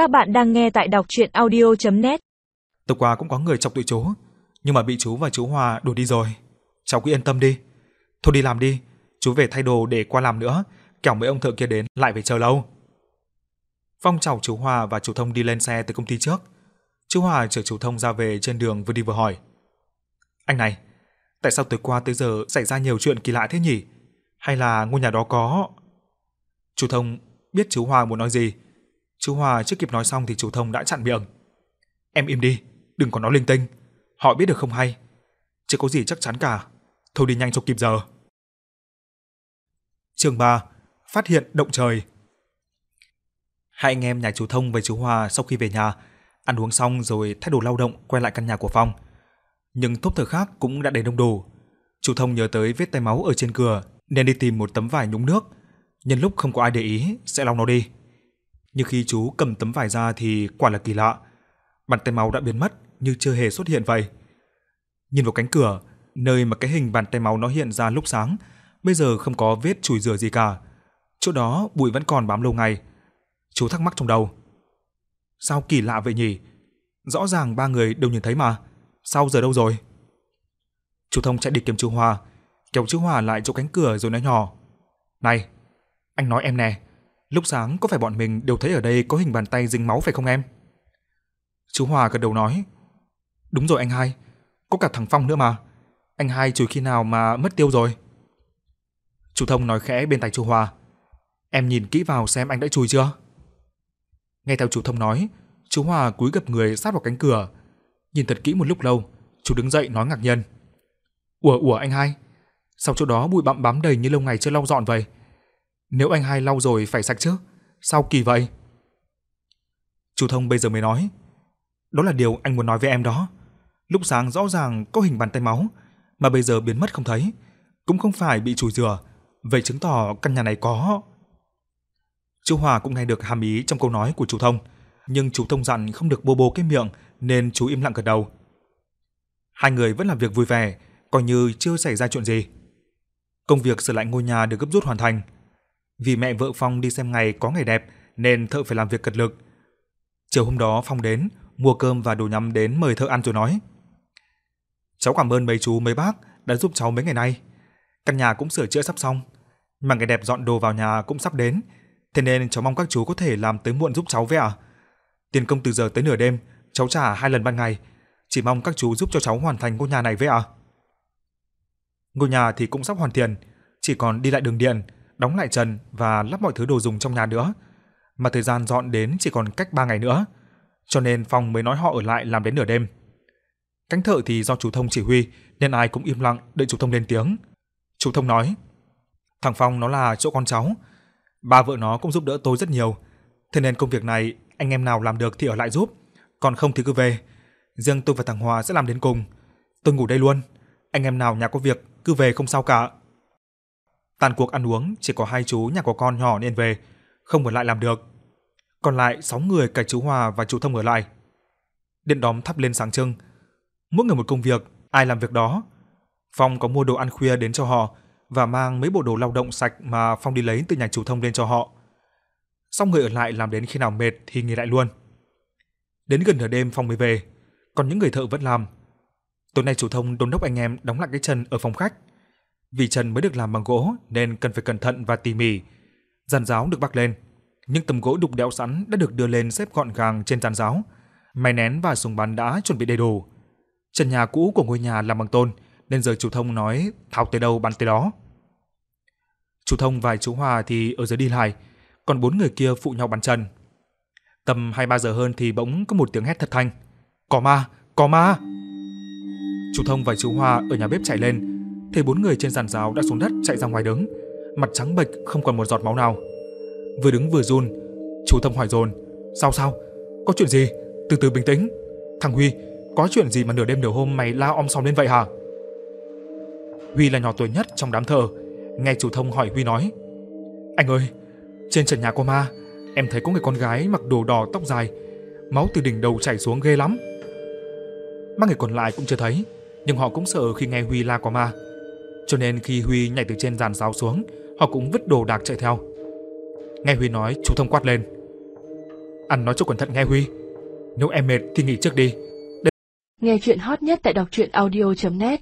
Các bạn đang nghe tại đọc chuyện audio.net Tối qua cũng có người chọc tụi chú, nhưng mà bị chú và chú Hòa đuổi đi rồi. Cháu cứ yên tâm đi. Thôi đi làm đi, chú về thay đồ để qua làm nữa, kẻo mấy ông thợ kia đến lại phải chờ lâu. Phong chào chú Hòa và chú Thông đi lên xe từ công ty trước. Chú Hòa chở chú Thông ra về trên đường vừa đi vừa hỏi. Anh này, tại sao tối qua tới giờ xảy ra nhiều chuyện kỳ lạ thế nhỉ? Hay là ngôi nhà đó có... Chú Thông biết chú Hòa muốn nói gì. Chú Hòa chưa kịp nói xong thì chú Thông đã chặn miệng. Em im đi, đừng có nói linh tinh. Họ biết được không hay. Chứ có gì chắc chắn cả. Thôi đi nhanh cho kịp giờ. Chương 3. Phát hiện động trời. Hai anh em nhà chú Thông với chú Hòa sau khi về nhà, ăn uống xong rồi thay đồ lao động quay lại căn nhà của Phong. Nhưng thốt thở khác cũng đã đến đông đủ. Chú Thông nhớ tới vết tay máu ở trên cửa nên đi tìm một tấm vải nhúng nước. Nhân lúc không có ai để ý sẽ lau nó đi. Nhưng khi chú cầm tấm vải ra thì quả là kỳ lạ. Bàn tay máu đã biến mất như chưa hề xuất hiện vậy. Nhìn vào cánh cửa, nơi mà cái hình bàn tay máu nó hiện ra lúc sáng, bây giờ không có vết chùi rửa gì cả. Chỗ đó bụi vẫn còn bám lâu ngày. Chú thắc mắc trong đầu. Sao kỳ lạ vậy nhỉ? Rõ ràng ba người đều nhìn thấy mà. Sao giờ đâu rồi? Chú Thông chạy đi kiếm chú Hòa, kéo chú Hòa lại chỗ cánh cửa rồi nói nhỏ. Này, anh nói em nè, lúc sáng có phải bọn mình đều thấy ở đây có hình bàn tay dính máu phải không em? Chú Hòa gật đầu nói. Đúng rồi anh hai, có cả thằng Phong nữa mà. Anh hai chùi khi nào mà mất tiêu rồi? Chú Thông nói khẽ bên tay chú Hòa. Em nhìn kỹ vào xem anh đã chùi chưa? Nghe theo chú Thông nói, chú Hòa cúi gập người sát vào cánh cửa. Nhìn thật kỹ một lúc lâu, chú đứng dậy nói ngạc nhiên. Ủa ủa anh hai, sao chỗ đó bụi bặm bám đầy như lâu ngày chưa lau dọn vậy? Nếu anh hai lau rồi phải sạch chứ, sao kỳ vậy? Chú Thông bây giờ mới nói, đó là điều anh muốn nói với em đó. Lúc sáng rõ ràng có hình bàn tay máu, mà bây giờ biến mất không thấy, cũng không phải bị chùi rửa, vậy chứng tỏ căn nhà này có. Chú Hòa cũng nghe được hàm ý trong câu nói của chú Thông, nhưng chú Thông dặn không được bô bô cái miệng nên chú im lặng gật đầu. Hai người vẫn làm việc vui vẻ, coi như chưa xảy ra chuyện gì. Công việc sửa lại ngôi nhà được gấp rút hoàn thành. Vì mẹ vợ Phong đi xem ngày có ngày đẹp nên thợ phải làm việc cật lực. Chiều hôm đó Phong đến, mua cơm và đồ nhắm đến mời thợ ăn rồi nói: "Cháu cảm ơn mấy chú mấy bác đã giúp cháu mấy ngày nay. Căn nhà cũng sửa chữa sắp xong, mà ngày đẹp dọn đồ vào nhà cũng sắp đến, thế nên cháu mong các chú có thể làm tới muộn giúp cháu với ạ. Tiền công từ giờ tới nửa đêm, cháu trả hai lần ban ngày, chỉ mong các chú giúp cho cháu hoàn thành ngôi nhà này với ạ." Ngôi nhà thì cũng sắp hoàn thiện, chỉ còn đi lại đường điện, đóng lại trần và lắp mọi thứ đồ dùng trong nhà nữa. Mà thời gian dọn đến chỉ còn cách 3 ngày nữa, cho nên Phong mới nói họ ở lại làm đến nửa đêm. Cánh thợ thì do chủ thông chỉ huy nên ai cũng im lặng đợi chủ thông lên tiếng. Chủ thông nói: "Thằng Phong nó là chỗ con cháu, ba vợ nó cũng giúp đỡ tôi rất nhiều, thế nên công việc này anh em nào làm được thì ở lại giúp, còn không thì cứ về. Riêng tôi và thằng Hòa sẽ làm đến cùng. Tôi ngủ đây luôn, anh em nào nhà có việc cứ về không sao cả." Tàn cuộc ăn uống chỉ có hai chú nhà có con nhỏ nên về, không ở lại làm được. Còn lại 6 người cả chú Hòa và chú Thông ở lại. Điện đóm thắp lên sáng trưng. Mỗi người một công việc, ai làm việc đó. Phong có mua đồ ăn khuya đến cho họ và mang mấy bộ đồ lao động sạch mà Phong đi lấy từ nhà chú Thông lên cho họ. Xong người ở lại làm đến khi nào mệt thì nghỉ lại luôn. Đến gần nửa đêm Phong mới về, còn những người thợ vẫn làm. Tối nay chủ thông đôn đốc anh em đóng lại cái chân ở phòng khách. Vì chân mới được làm bằng gỗ nên cần phải cẩn thận và tỉ mỉ. Giàn giáo được bắc lên, những tấm gỗ đục đẽo sẵn đã được đưa lên xếp gọn gàng trên giàn giáo. Máy nén và súng bắn đã chuẩn bị đầy đủ. Trần nhà cũ của ngôi nhà làm bằng tôn nên giờ chủ thông nói tháo tới đâu bắn tới đó. Chủ thông và chú Hòa thì ở dưới đi lại, còn bốn người kia phụ nhau bắn chân. Tầm 2-3 giờ hơn thì bỗng có một tiếng hét thật thanh. Có ma, có ma! Chú Thông và chú Hòa ở nhà bếp chạy lên, thấy bốn người trên giàn giáo đã xuống đất chạy ra ngoài đứng, mặt trắng bệch không còn một giọt máu nào. Vừa đứng vừa run, chú Thông hỏi dồn, "Sao sao? Có chuyện gì? Từ từ bình tĩnh. Thằng Huy, có chuyện gì mà nửa đêm nửa hôm mày la om sòm lên vậy hả?" Huy là nhỏ tuổi nhất trong đám thợ, nghe chủ Thông hỏi Huy nói, "Anh ơi, trên trần nhà có ma, em thấy có người con gái mặc đồ đỏ tóc dài, máu từ đỉnh đầu chảy xuống ghê lắm." Ba người còn lại cũng chưa thấy, nhưng họ cũng sợ khi nghe Huy la có ma. Cho nên khi Huy nhảy từ trên giàn giáo xuống, họ cũng vứt đồ đạc chạy theo. Nghe Huy nói, chú Thông quát lên. Anh nói cho cẩn thận nghe Huy. Nếu em mệt thì nghỉ trước đi. Nghe chuyện hot nhất tại đọc truyện audio.net